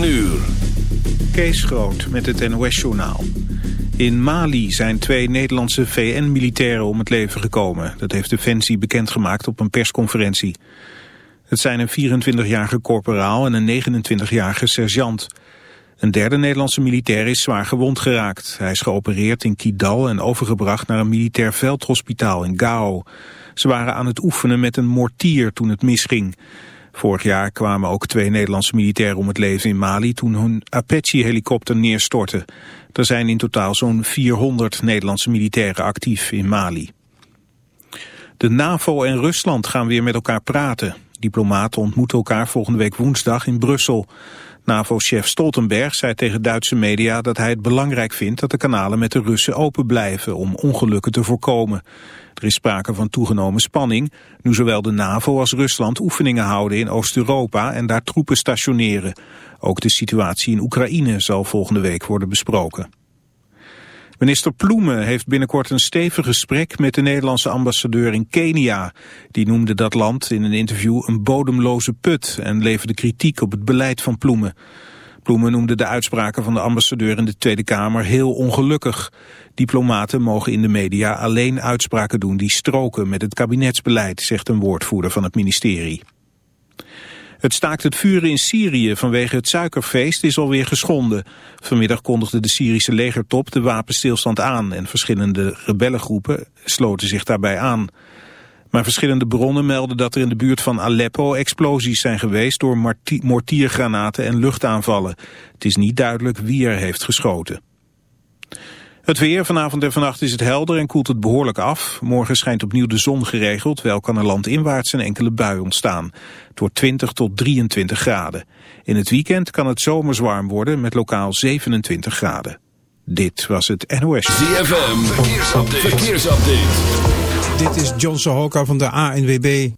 9 uur. Kees Groot met het NOS-journaal. In Mali zijn twee Nederlandse VN-militairen om het leven gekomen. Dat heeft Defensie bekendgemaakt op een persconferentie. Het zijn een 24-jarige korporaal en een 29-jarige sergeant. Een derde Nederlandse militair is zwaar gewond geraakt. Hij is geopereerd in Kidal en overgebracht naar een militair veldhospitaal in Gao. Ze waren aan het oefenen met een mortier toen het misging. Vorig jaar kwamen ook twee Nederlandse militairen om het leven in Mali toen hun Apache-helikopter neerstortte. Er zijn in totaal zo'n 400 Nederlandse militairen actief in Mali. De NAVO en Rusland gaan weer met elkaar praten. Diplomaten ontmoeten elkaar volgende week woensdag in Brussel. NAVO-chef Stoltenberg zei tegen Duitse media dat hij het belangrijk vindt dat de kanalen met de Russen open blijven om ongelukken te voorkomen. Er is sprake van toegenomen spanning, nu zowel de NAVO als Rusland oefeningen houden in Oost-Europa en daar troepen stationeren. Ook de situatie in Oekraïne zal volgende week worden besproken. Minister Ploemen heeft binnenkort een stevig gesprek met de Nederlandse ambassadeur in Kenia. Die noemde dat land in een interview een bodemloze put en leverde kritiek op het beleid van Ploemen. Ploemen noemde de uitspraken van de ambassadeur in de Tweede Kamer heel ongelukkig. Diplomaten mogen in de media alleen uitspraken doen die stroken met het kabinetsbeleid, zegt een woordvoerder van het ministerie. Het staakt het vuren in Syrië vanwege het suikerfeest is alweer geschonden. Vanmiddag kondigde de Syrische legertop de wapenstilstand aan en verschillende rebellengroepen sloten zich daarbij aan. Maar verschillende bronnen melden dat er in de buurt van Aleppo explosies zijn geweest door mortiergranaten en luchtaanvallen. Het is niet duidelijk wie er heeft geschoten. Het weer, vanavond en vannacht is het helder en koelt het behoorlijk af. Morgen schijnt opnieuw de zon geregeld, wel kan er landinwaarts een enkele bui ontstaan. Het wordt 20 tot 23 graden. In het weekend kan het zomers warm worden met lokaal 27 graden. Dit was het NOS. ZFM, verkeersupdate. verkeersupdate. Dit is John Sohoka van de ANWB.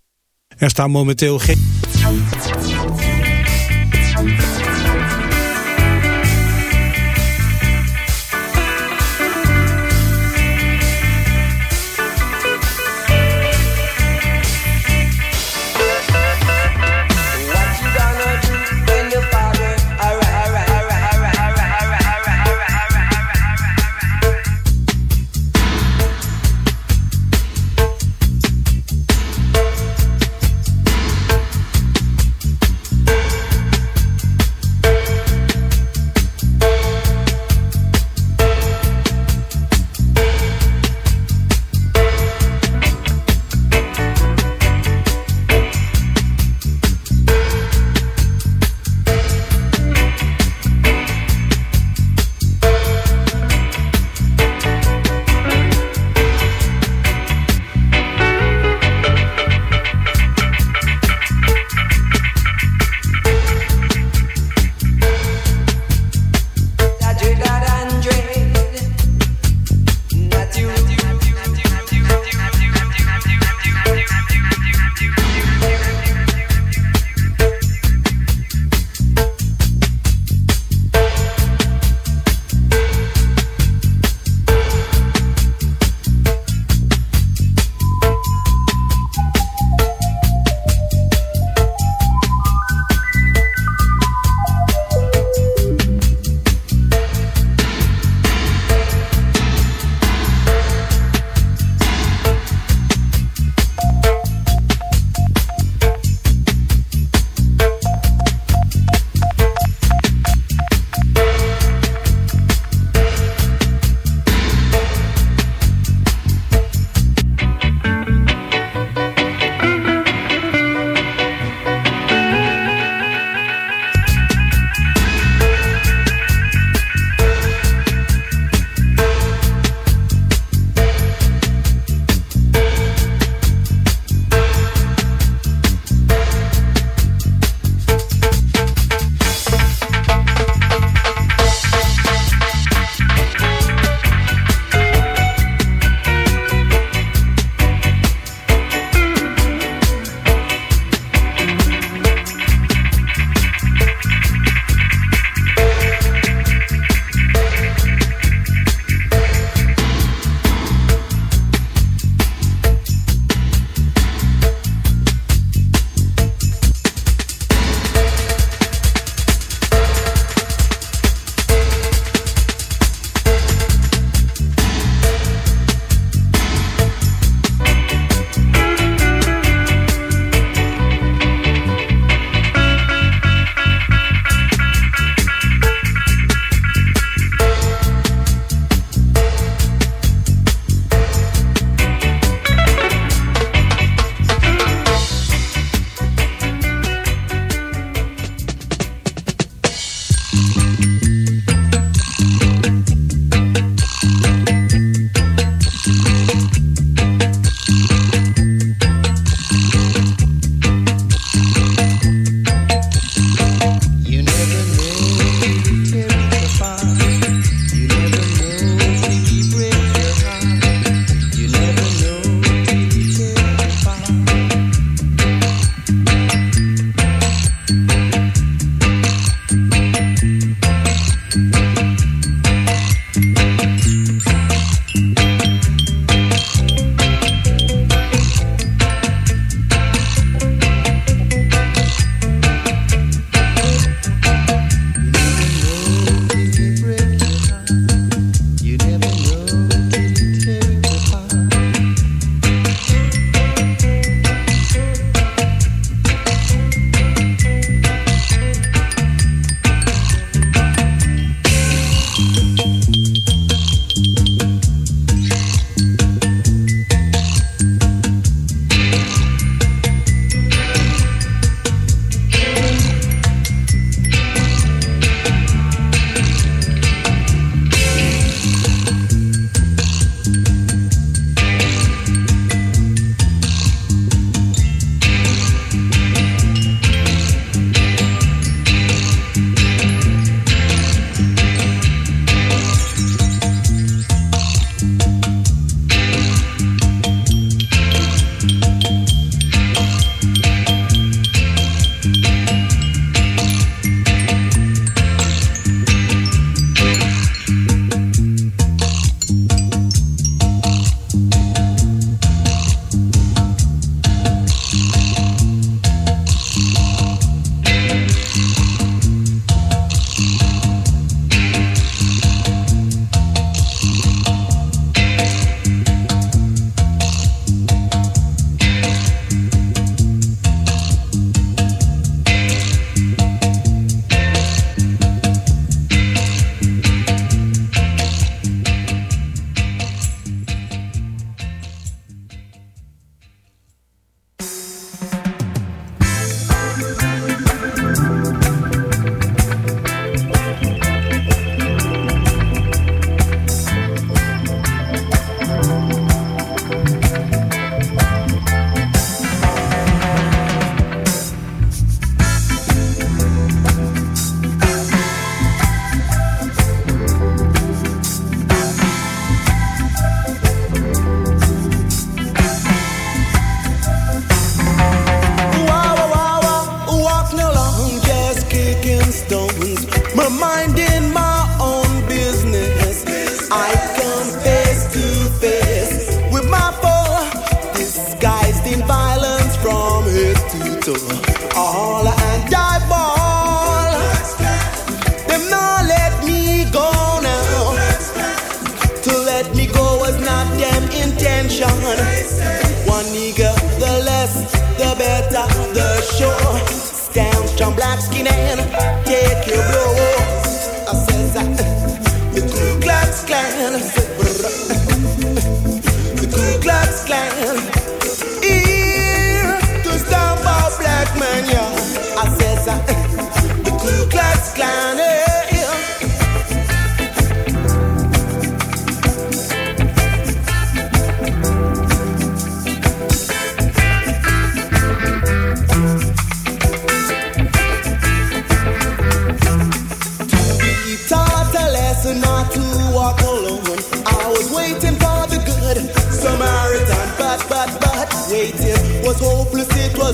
Er staan momenteel geen...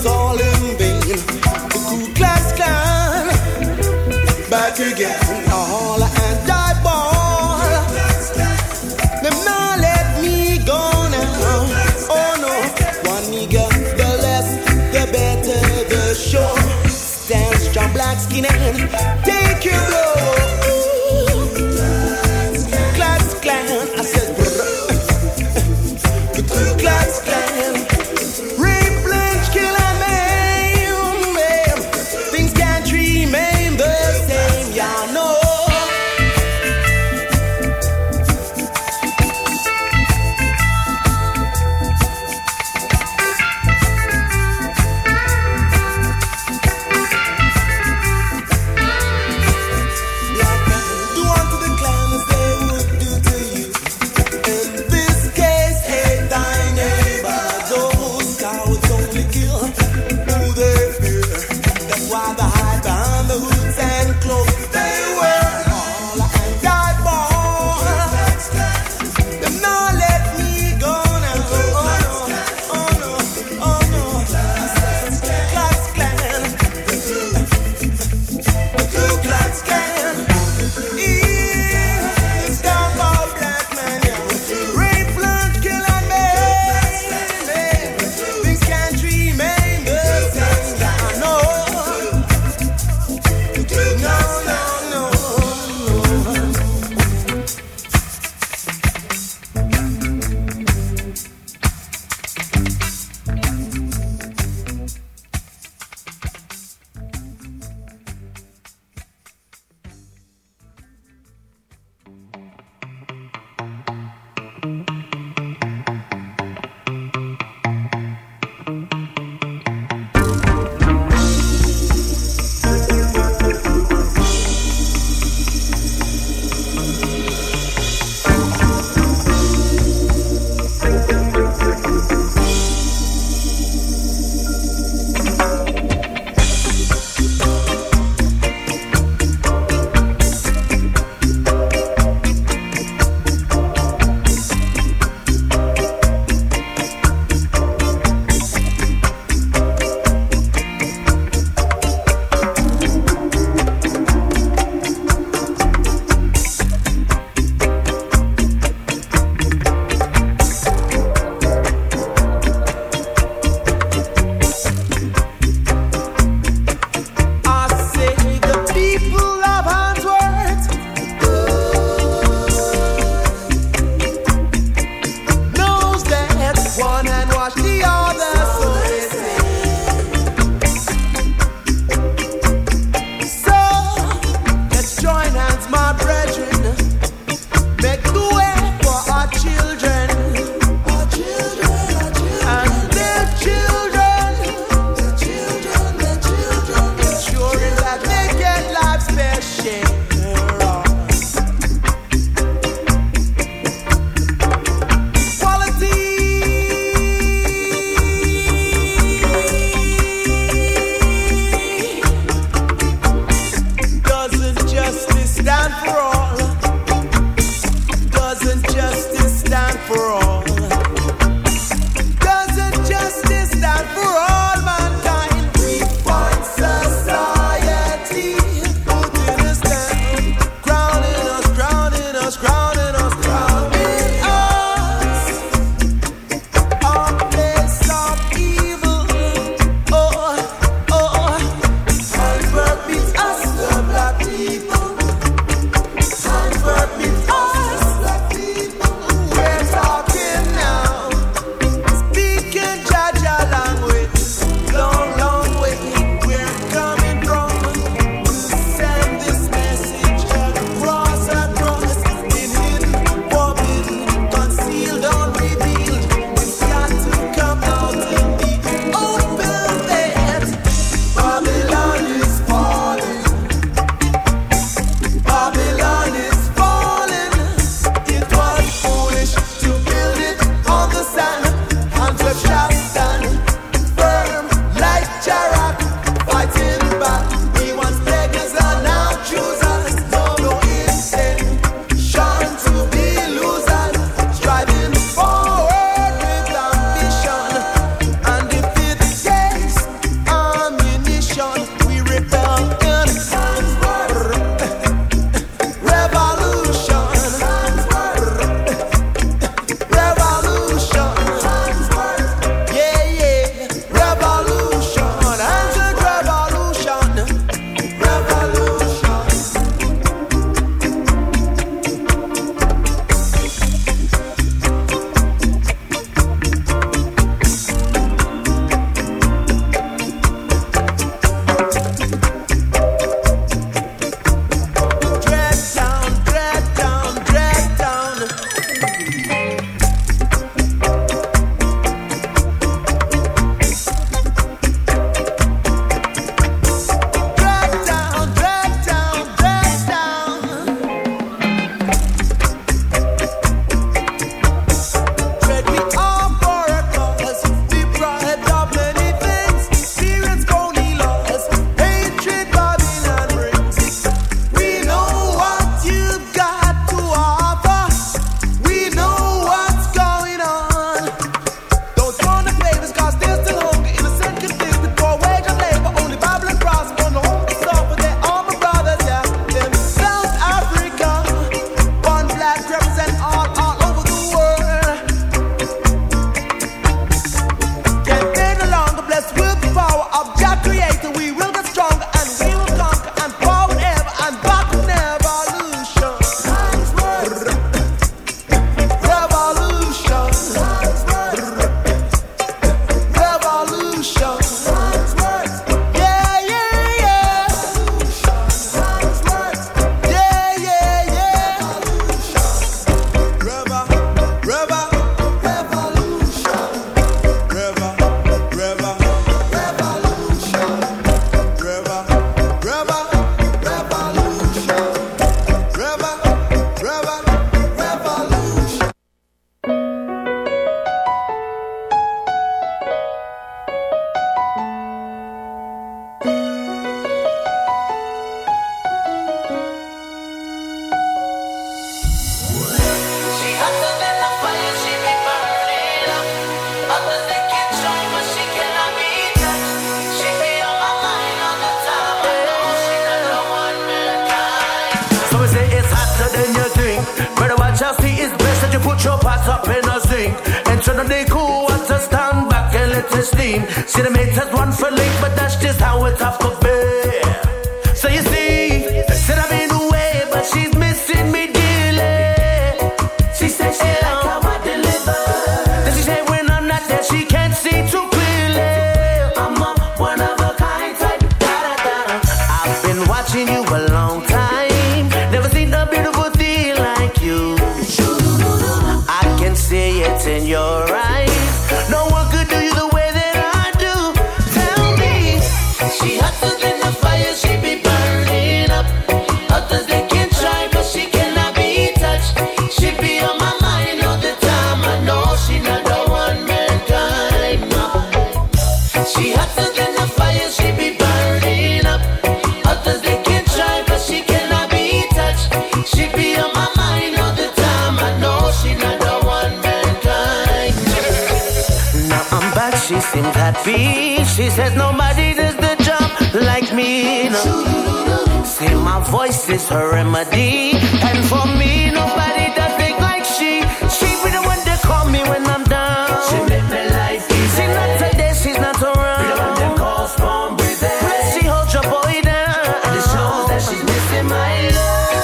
早了。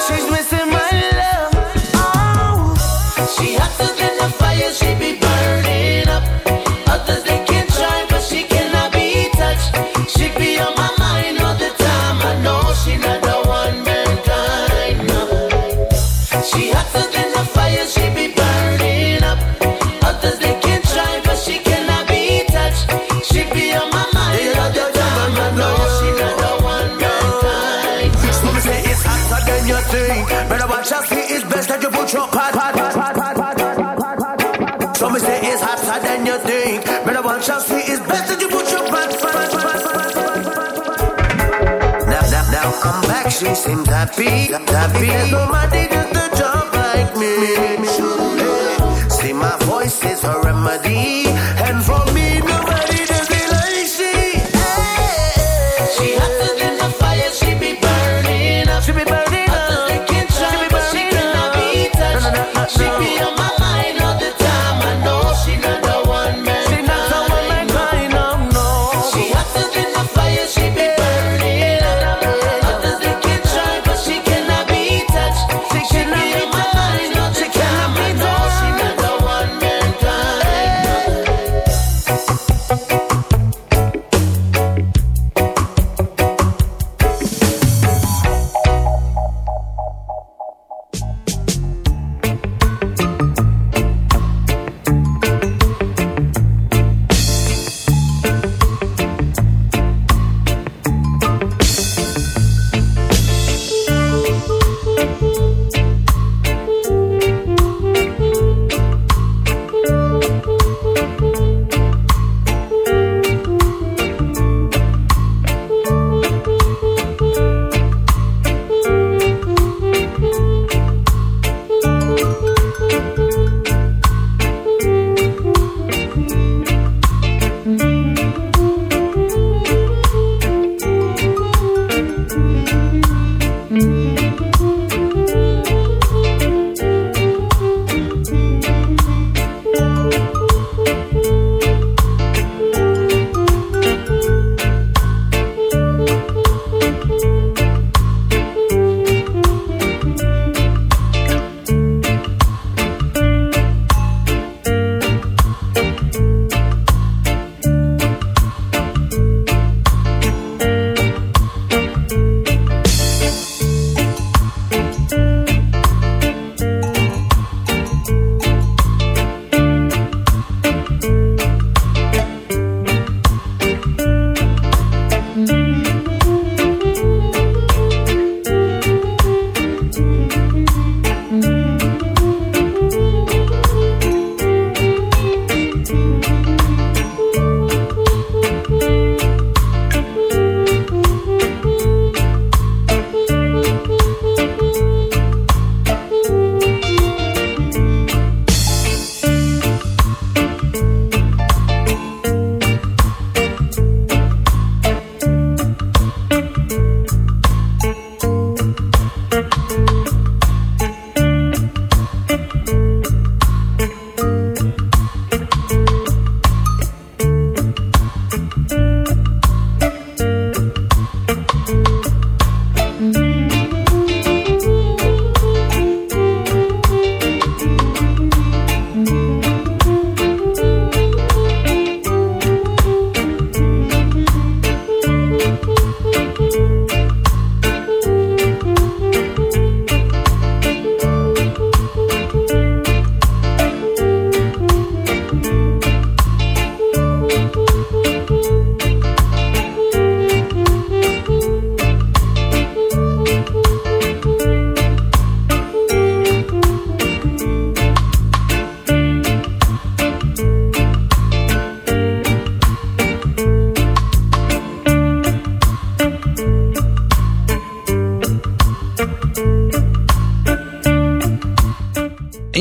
she's missing she seems happy, happy. There's nobody does the job like me. See, my voice is a remedy, and from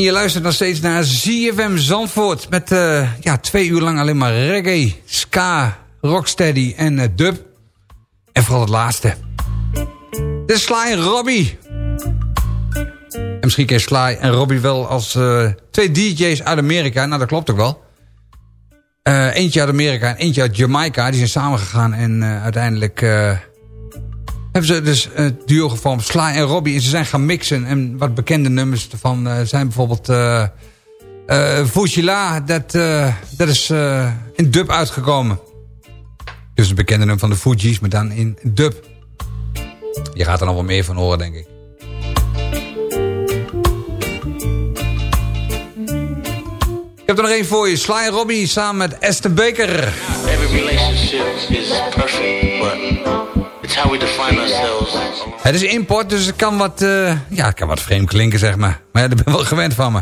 En je luistert nog steeds naar ZFM Zandvoort. Met uh, ja, twee uur lang alleen maar reggae, ska, rocksteady en uh, dub. En vooral het laatste. De Sly Robbie. En misschien ken Sly en Robbie wel als uh, twee DJ's uit Amerika. Nou, dat klopt ook wel. eentje uit Amerika en eentje uit Jamaica. Die zijn samengegaan en uiteindelijk hebben ze dus het duo gevormd, Sly en Robbie. En ze zijn gaan mixen. En wat bekende nummers ervan uh, zijn bijvoorbeeld... Uh, uh, Fujila, dat, dat is in dub uitgekomen. Dus een bekende nummer van de Fuji's, maar dan in dub. Je gaat er nog wel meer van horen, denk ik. Ik heb er nog één voor je. Sly en Robbie samen met Esther Baker. Every relationship is perfect. It's how we define ourselves. Het is import, dus het kan wat, uh, ja, het kan wat vreemd klinken, zeg maar. Maar ja, daar ben wel gewend van me.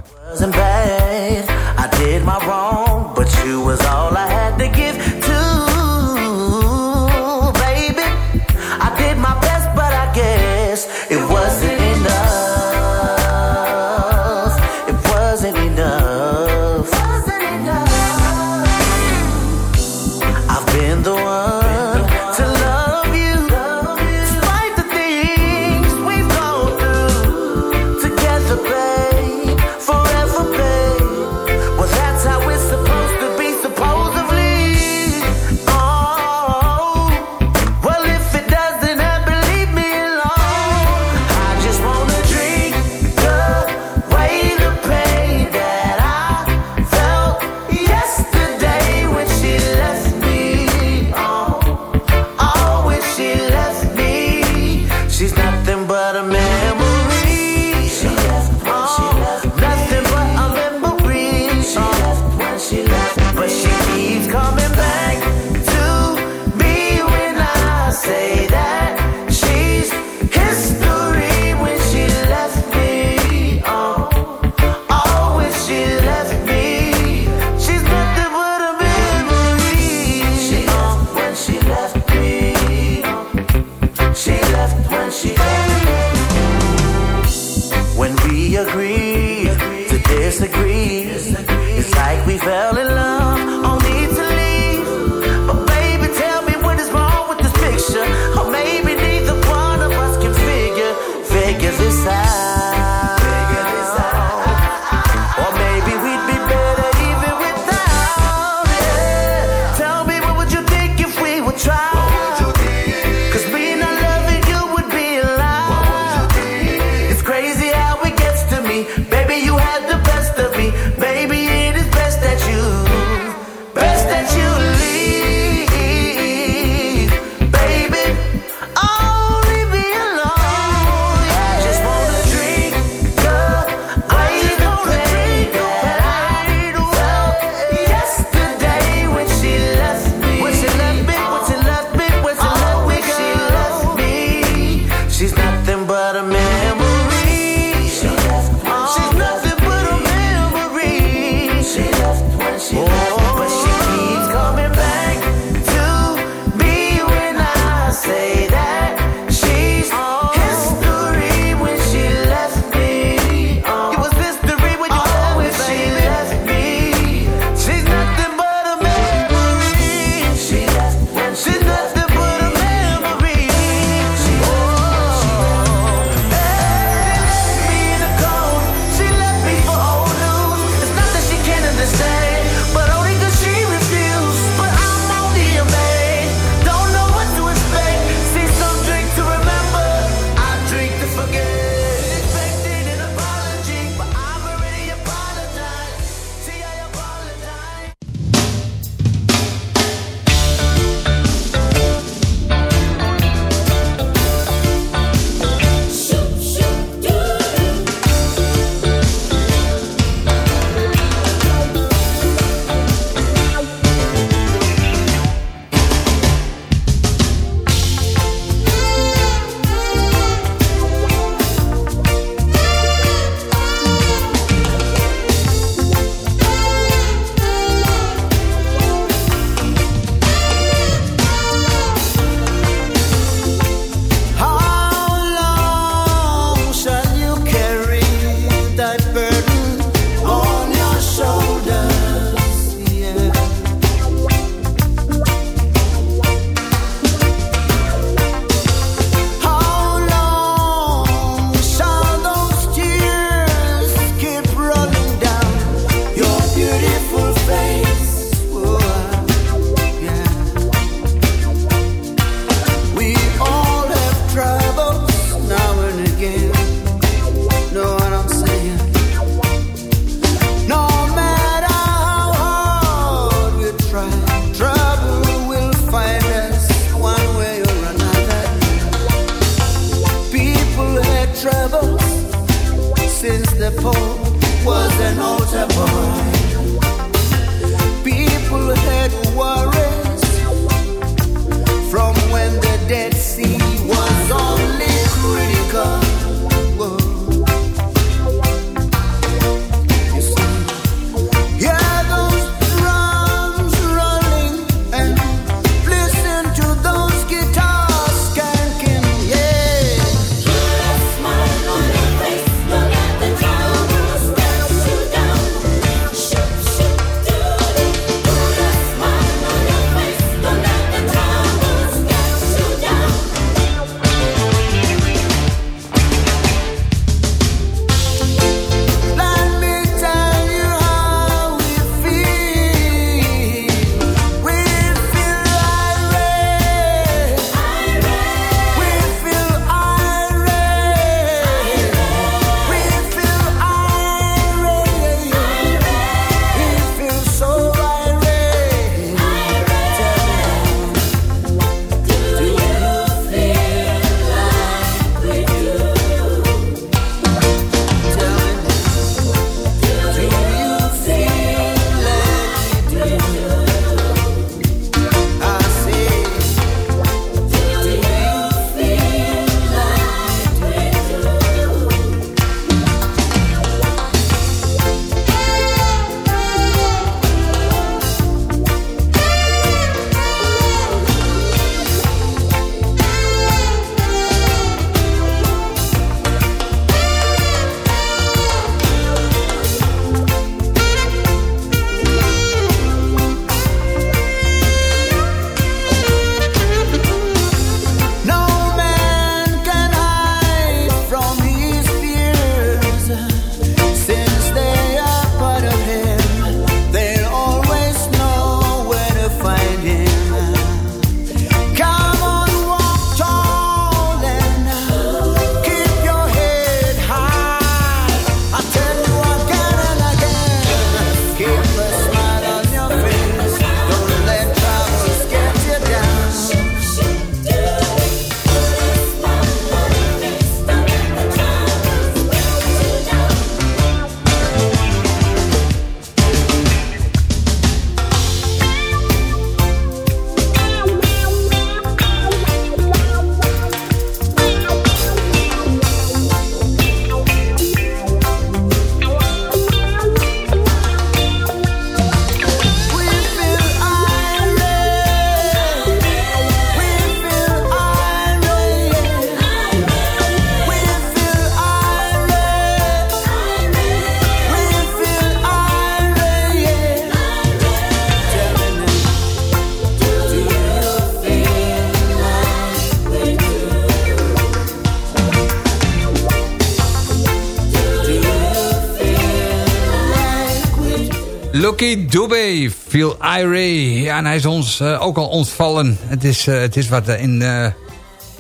Lucky Dubé, Feel Irie. Ja, en hij is ons uh, ook al ontvallen. Het is, uh, het is wat uh, in,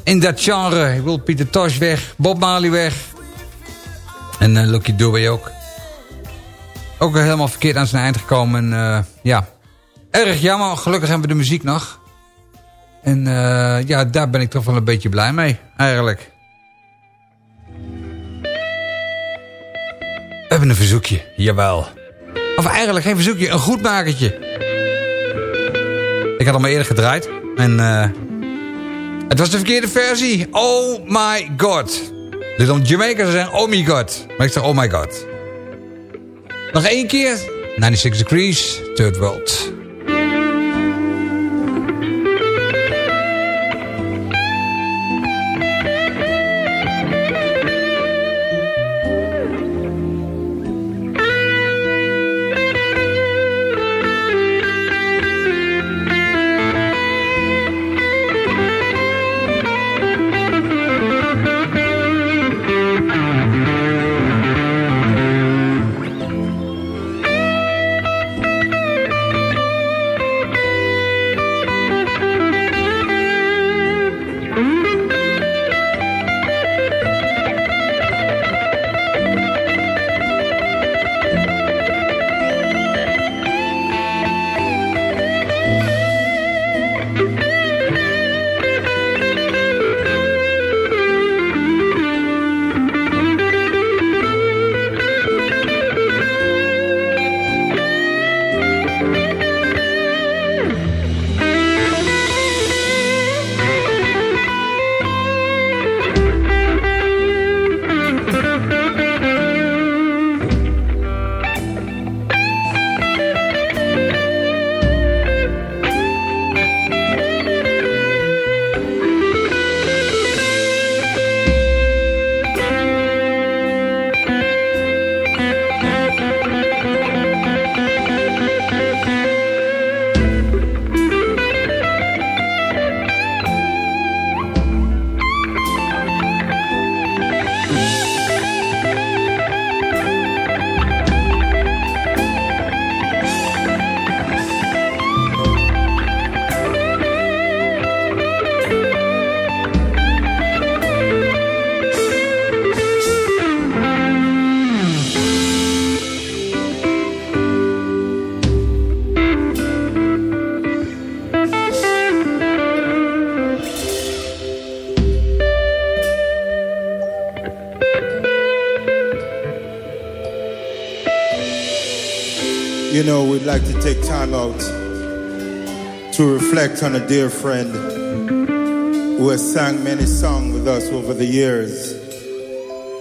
in dat genre. Ik wil Pieter Tosh weg, Bob Marley weg. En Lucky Dubé ook. Ook helemaal verkeerd aan zijn eind gekomen. En ja, erg jammer. Gelukkig hebben we de muziek nog. En ja, daar ben ik toch wel een beetje blij mee, eigenlijk. We hebben een verzoekje, jawel. Of eigenlijk geen verzoekje, een goedmakertje. Ik had al maar eerder gedraaid. En uh, het was de verkeerde versie. Oh my god. Dus om Jamaica te zeggen, oh my god. Maar ik zeg oh my god. Nog één keer. 96 Degrees, Third World. Take time out to reflect on a dear friend who has sang many songs with us over the years.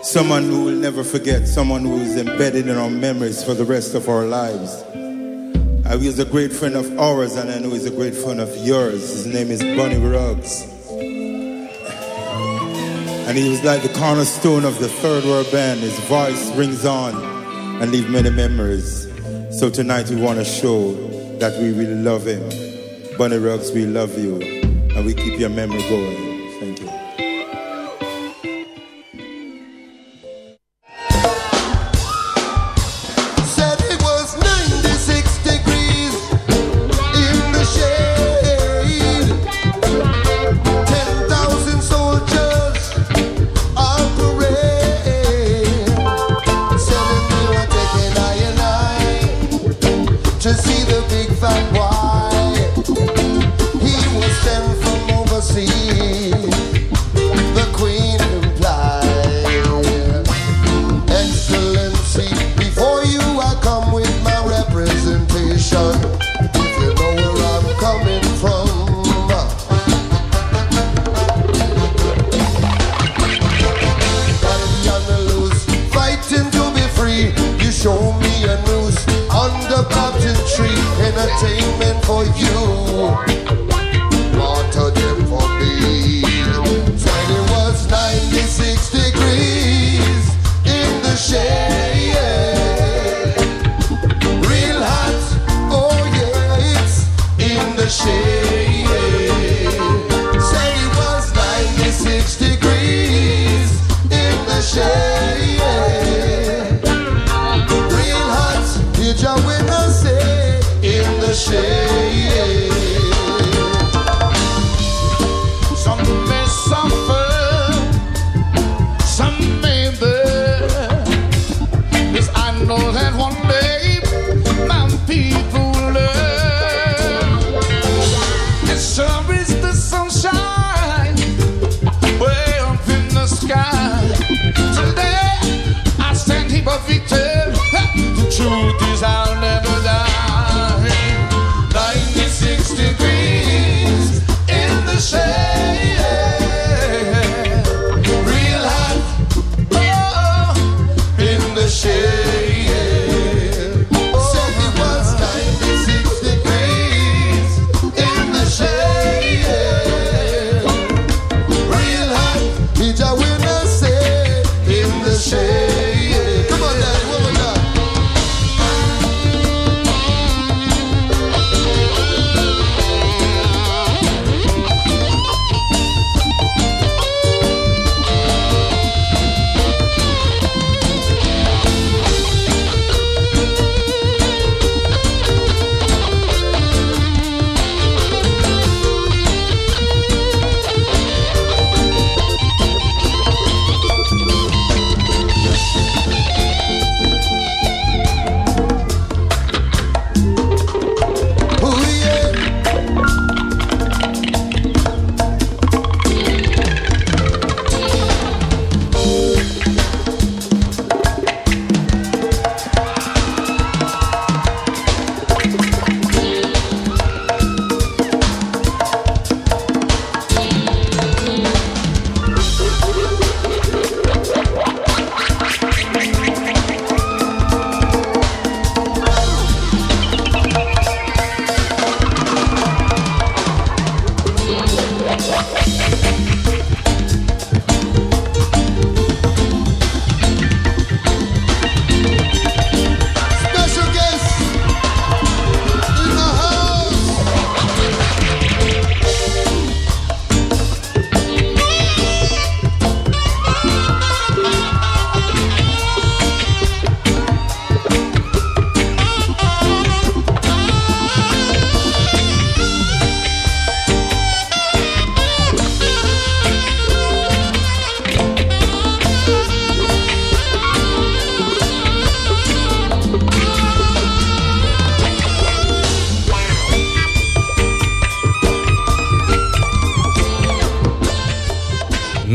Someone who will never forget, someone who is embedded in our memories for the rest of our lives. Uh, he is a great friend of ours, and I know he's a great friend of yours. His name is Bunny Ruggs. And he was like the cornerstone of the third world band. His voice rings on and leaves many memories. So tonight we want to show that we really love him. Bunny Ruggs, we love you. And we keep your memory going.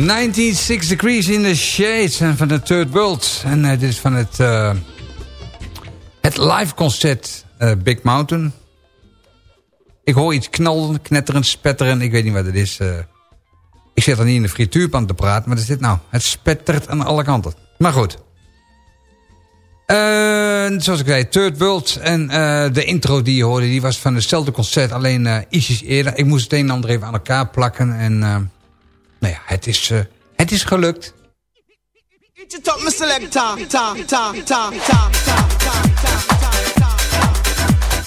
Six Degrees in the Shades en van de Third World. En uh, dit is van het uh, Het live concert uh, Big Mountain. Ik hoor iets knallen, knetteren, spetteren. Ik weet niet wat het is. Ik zit er niet in de frituurpan te praten. Maar wat is dit nou? Het spettert aan alle kanten. Maar goed. Zoals ik zei, Third World. En de intro die je hoorde, die was van hetzelfde concert. Alleen ietsjes eerder. Ik moest het een en ander even aan elkaar plakken. En nou ja, het is, het is gelukt.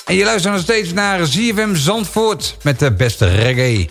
En je luistert nog steeds naar ZFM Zandvoort met de beste reggae.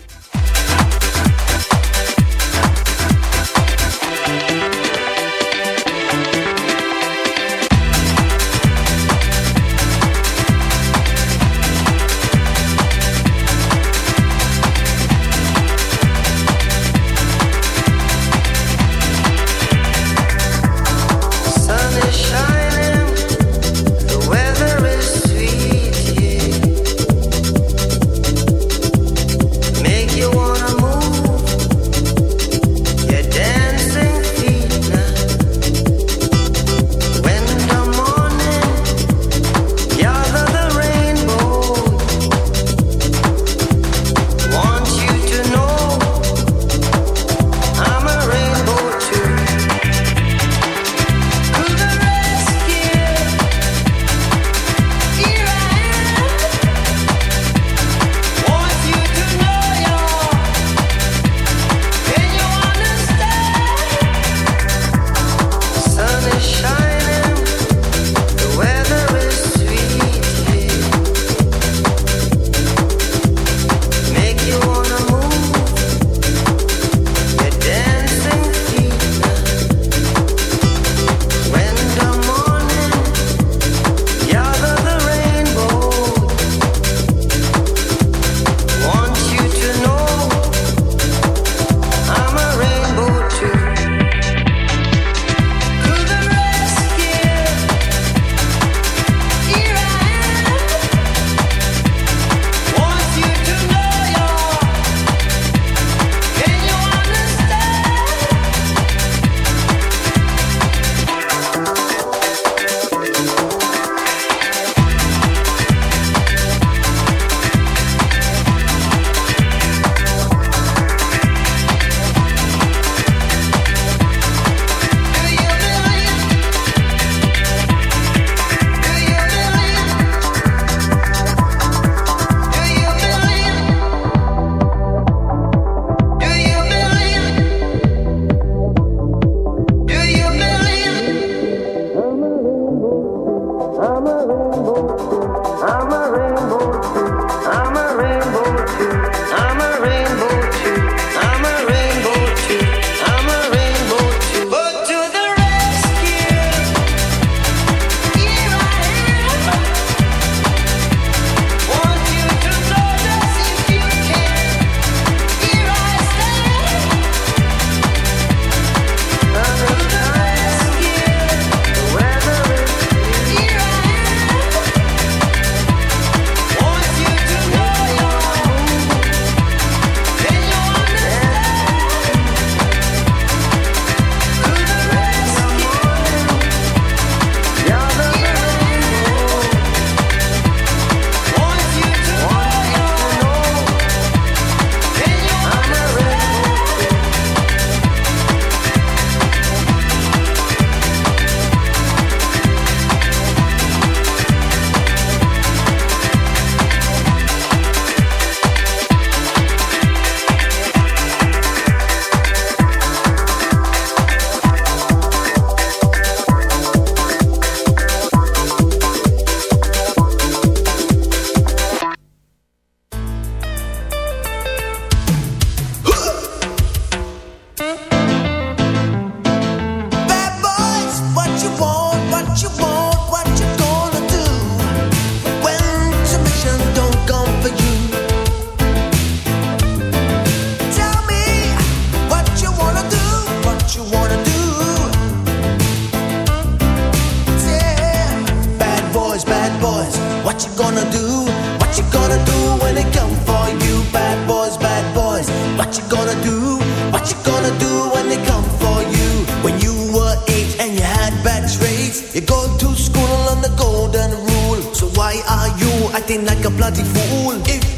What you gonna do? What you gonna do when they come for you? Bad boys, bad boys. What you gonna do? What you gonna do when they come for you? When you were eight and you had bad traits, you're going to school on the golden rule. So why are you acting like a bloody fool? If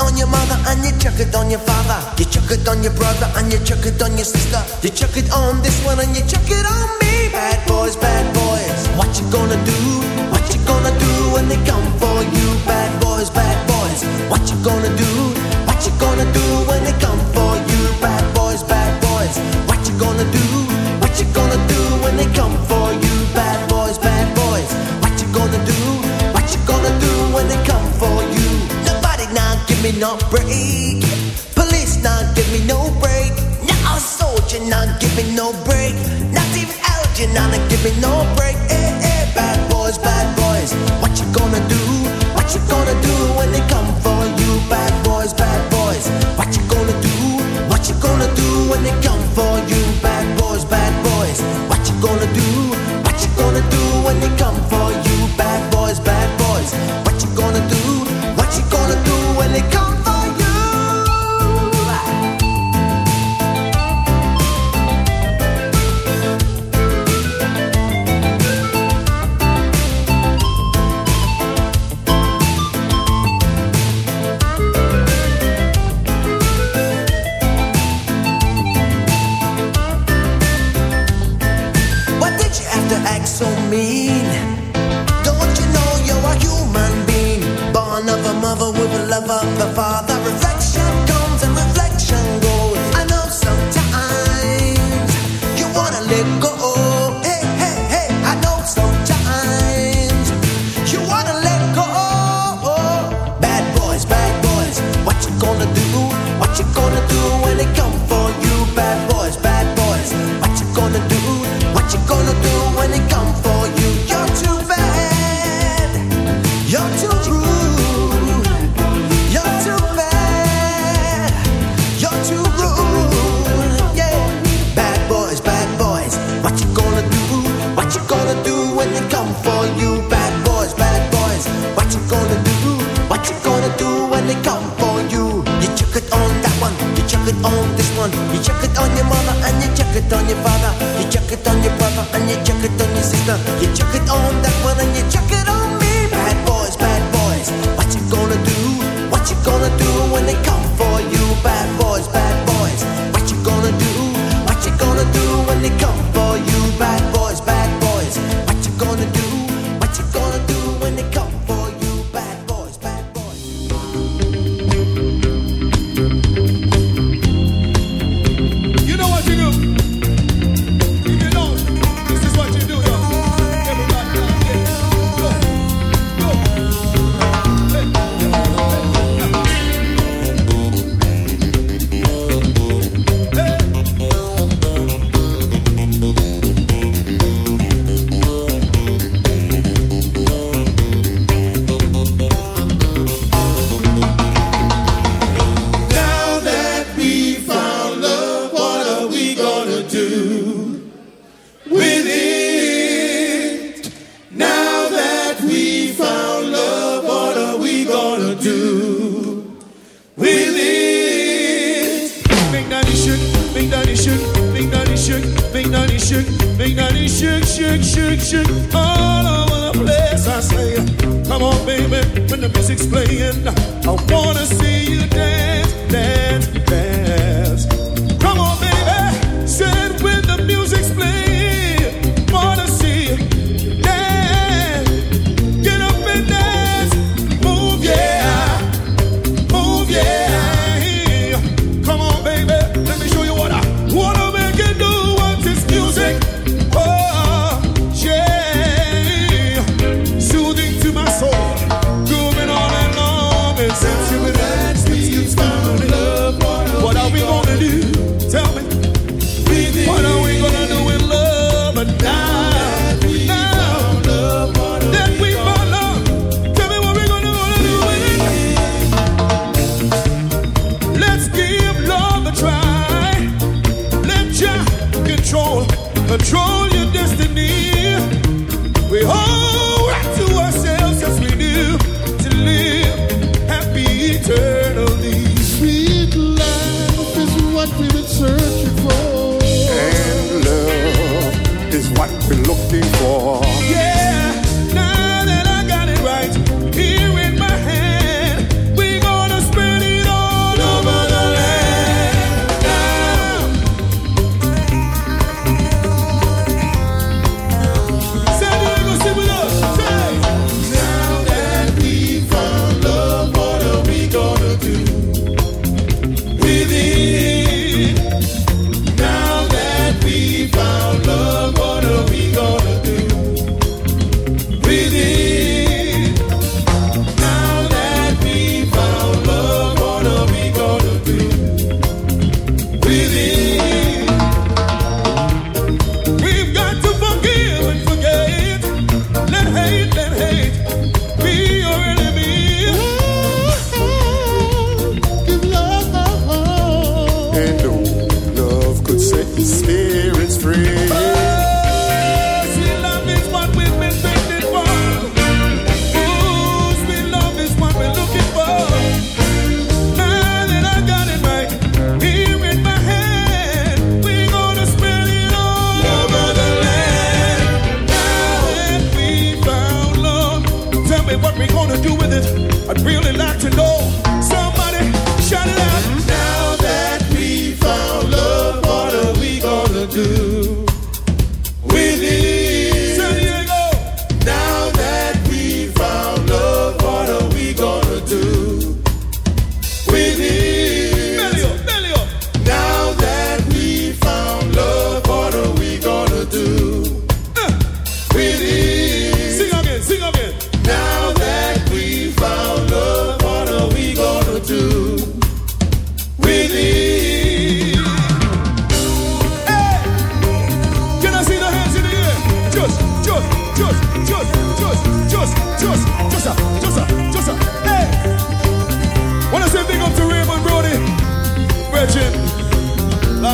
on your mother and you chuck it on your father. You chuck it on your brother and you chuck it on your sister. You chuck it on this one and you chuck it on me. Bad boys, bad boys. What you gonna do? What you gonna do when they come for you? Bad boys, bad boys. What you gonna do? What you gonna do when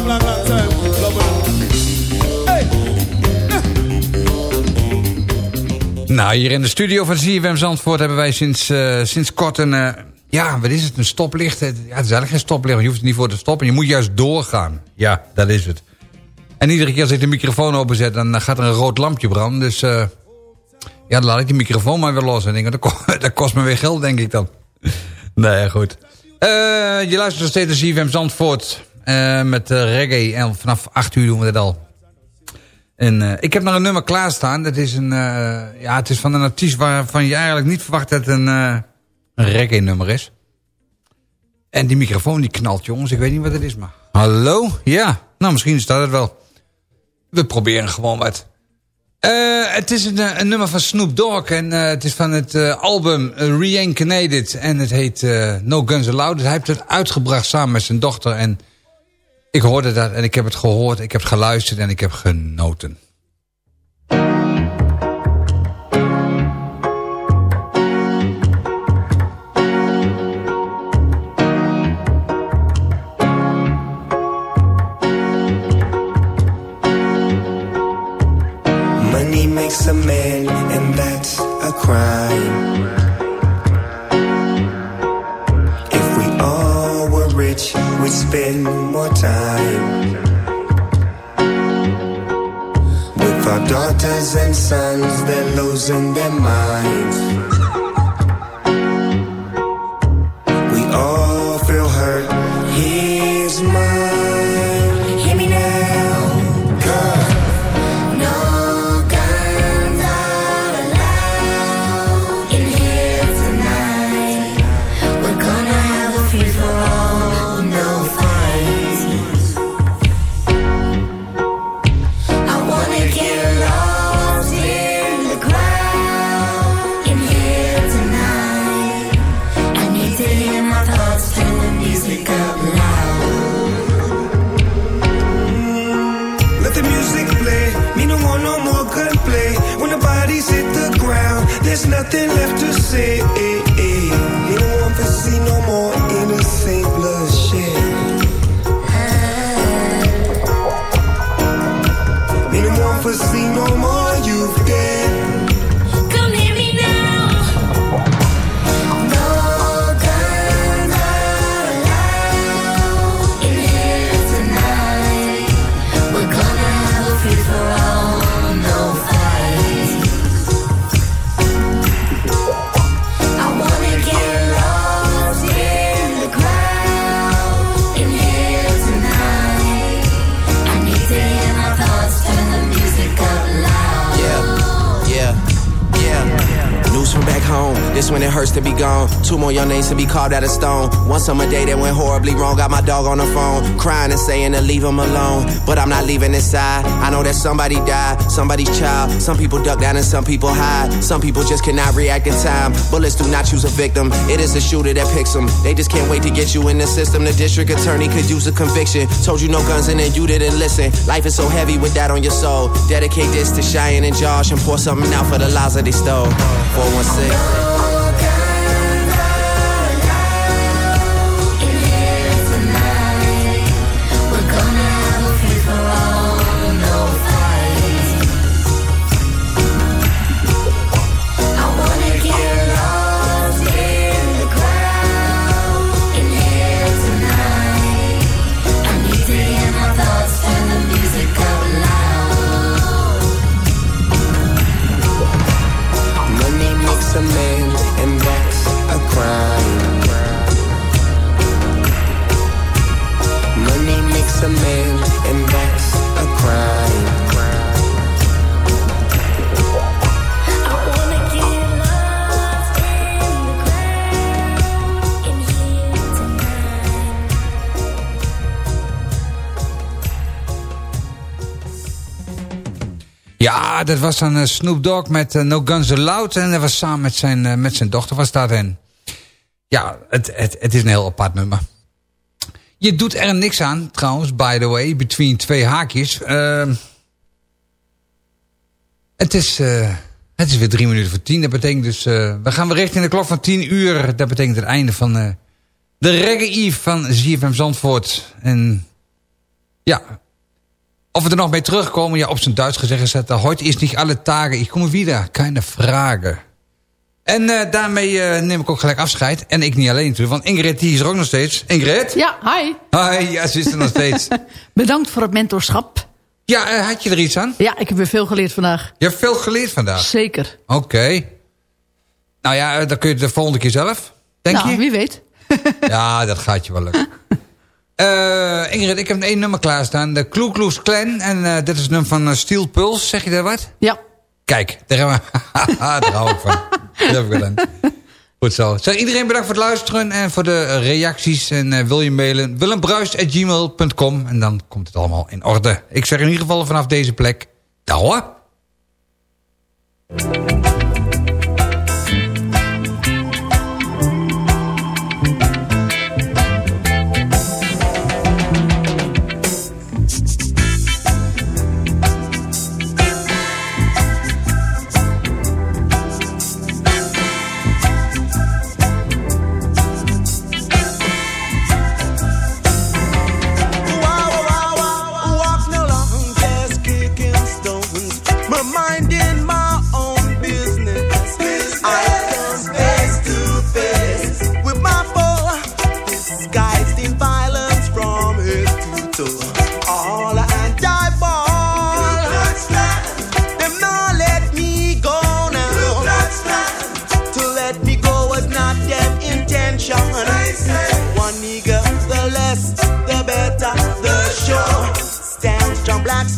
Long! Nou, hier in de studio van CFM Zandvoort hebben wij sinds, eh, sinds kort een... eh, ja, wat is het? Een stoplicht? Het, ja, het is eigenlijk geen stoplicht, je hoeft er niet voor te stoppen. Je moet juist doorgaan. Ja, dat is het. En iedere keer als ik de microfoon openzet, dan eh, gaat er een rood lampje branden. Dus ja, dan laat ik die microfoon maar weer los. En denk, dat, dat kost me weer geld, denk ik dan. nee, goed. Je luistert nog steeds naar CFM Zandvoort eh, met eh, reggae. En vanaf 8 uur doen we dit al. En eh, ik heb nog een nummer klaarstaan. Dat is, een, ja, het is van een artiest waarvan je eigenlijk niet verwacht dat het een, reggae nummer is. En die microfoon die knalt, jongens. Ik weet niet wat het is, maar... Hallo? Ja, nou misschien staat het wel. We proberen gewoon wat. Het is een, een nummer van Snoop Dogg. En het is van het eh, album uh, Reincarnated. En het heet No Guns Allowed. Hij heeft het uitgebracht samen met zijn dochter. En ik hoorde dat en ik heb het gehoord. Ik heb het geluisterd en ik heb genoten. Money makes a man, and that's a crime. If we all were rich, we'd spend daughters and sons. They're losing their minds. Two more young names to be carved out of stone. One summer day that went horribly wrong. Got my dog on the phone, crying and saying to leave him alone. But I'm not leaving his side. I know that somebody died, somebody's child. Some people duck down and some people hide. Some people just cannot react in time. Bullets do not choose a victim. It is the shooter that picks them. They just can't wait to get you in the system. The district attorney could use a conviction. Told you no guns and then you didn't listen. Life is so heavy with that on your soul. Dedicate this to Cheyenne and Josh and pour something out for the lives that they stole. 416. Dat was dan uh, Snoop Dogg met uh, No Guns Allowed. En dat was samen met zijn, uh, met zijn dochter was dat. En ja, het, het, het is een heel apart nummer. Je doet er niks aan, trouwens, by the way. Between twee haakjes. Ehm, het, is, het is weer drie minuten voor tien. Dat betekent dus... we gaan weer richting de klok van tien uur. Dat betekent het einde van de Reggae Eve van ZFM Zandvoort. En ja, of we er nog mee terugkomen, ja, op zijn Duits gezegd is het... heute is niet alle dagen, ik kom weer, keine vragen. En uh, daarmee uh, neem ik ook gelijk afscheid. En ik niet alleen natuurlijk, want Ingrid die is er ook nog steeds. Ingrid? Ja, hi. Hi, ja, ze is er nog steeds. Bedankt voor het mentorschap. Ja, uh, had je er iets aan? Ja, ik heb weer veel geleerd vandaag. Je hebt veel geleerd vandaag? Zeker. Oké. Okay. Nou ja, dan kun je de volgende keer zelf, denk nou, je? wie weet. ja, dat gaat je wel lukken. Uh, Ingrid, ik heb één nummer klaarstaan. De Klu Klux Klan. En uh, dit is een nummer van uh, Steel Pulse. Zeg je daar wat? Ja. Kijk, daar, hebben we, daar hou ik van. Dat heb ik gedaan. Goed zo. Zeg iedereen bedankt voor het luisteren en voor de reacties. En wil je mailen? willembruist.gmail.com En dan komt het allemaal in orde. Ik zeg in ieder geval vanaf deze plek.